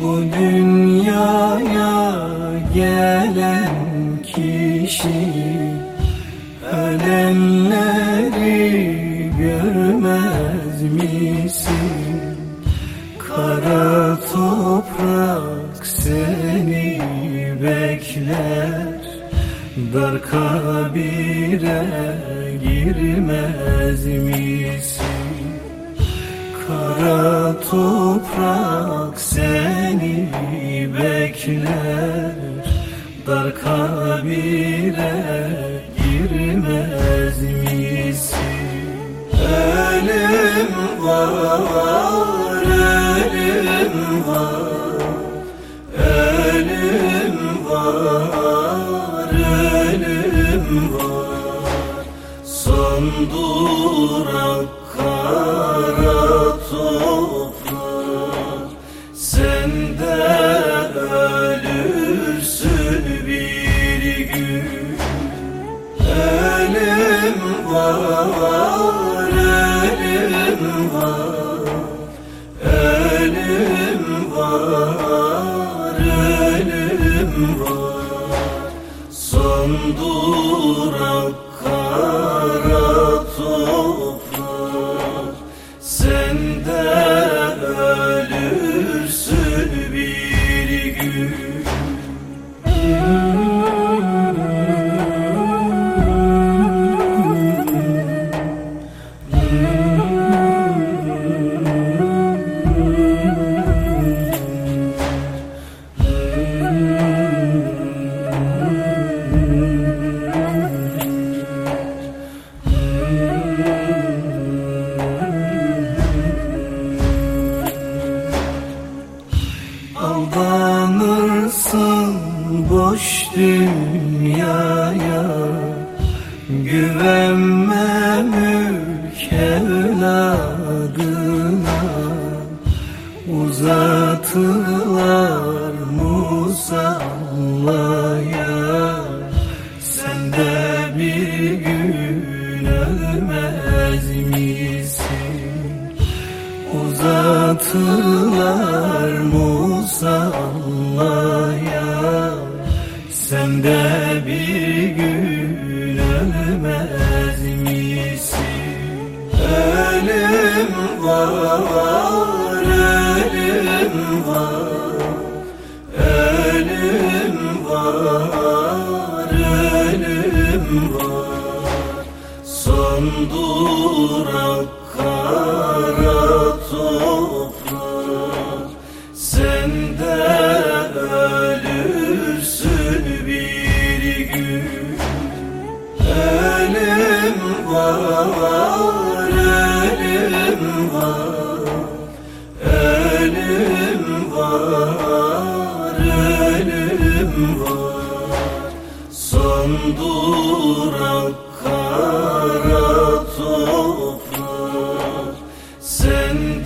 Bu dünyaya gelen kişi Ölenleri görmez misin? Kara toprak seni bekler Dar kabire girmez misin? Kara toprak seni bekler. Dar kabire girmez misin? Ölüm var, ölüm var. Ölüm var, ölüm var. Son durak kara Ölüm var, ölüm var. Ölüm var, ölüm var. Son durak Aldanırsın boş dünyaya Güvenme mülk evladına Uzatılar musallaya Sen de bir gün ölmez misin? Uzatılar musallaya Ölüm var, ölüm var Ölüm var, ölüm var Son durak kara toprak. Sen de ölürsün bir gün. Ölüm var, kara toprak Sen